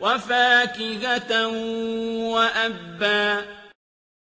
وَفَاكِهَةً وَأَبًّا